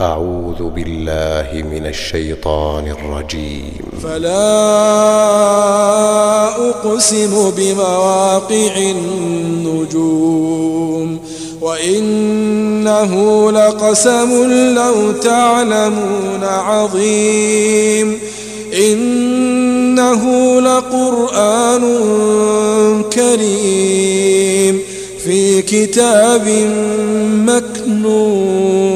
أعوذ بالله من الشيطان الرجيم. فلا أقسم بمواقع النجوم وإنه لقسم لو تعلمون عظيم. إنه لقرآن كريم في كتاب مكنون.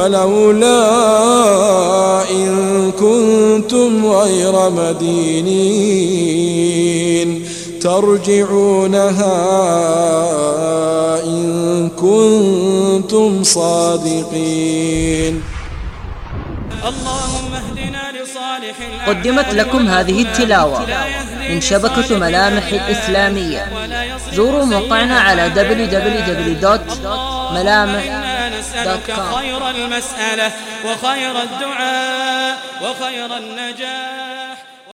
فلولا إن كنتم غير مدينين ترجعونها إن كنتم صادقين. اللهم اهدنا لصالح قدمت لكم هذه التلاوة من شبكة ملامح الإسلامية. زوروا موقعنا على www.ملامح.com خير المسألة وخير الدعاء وخير النجاة.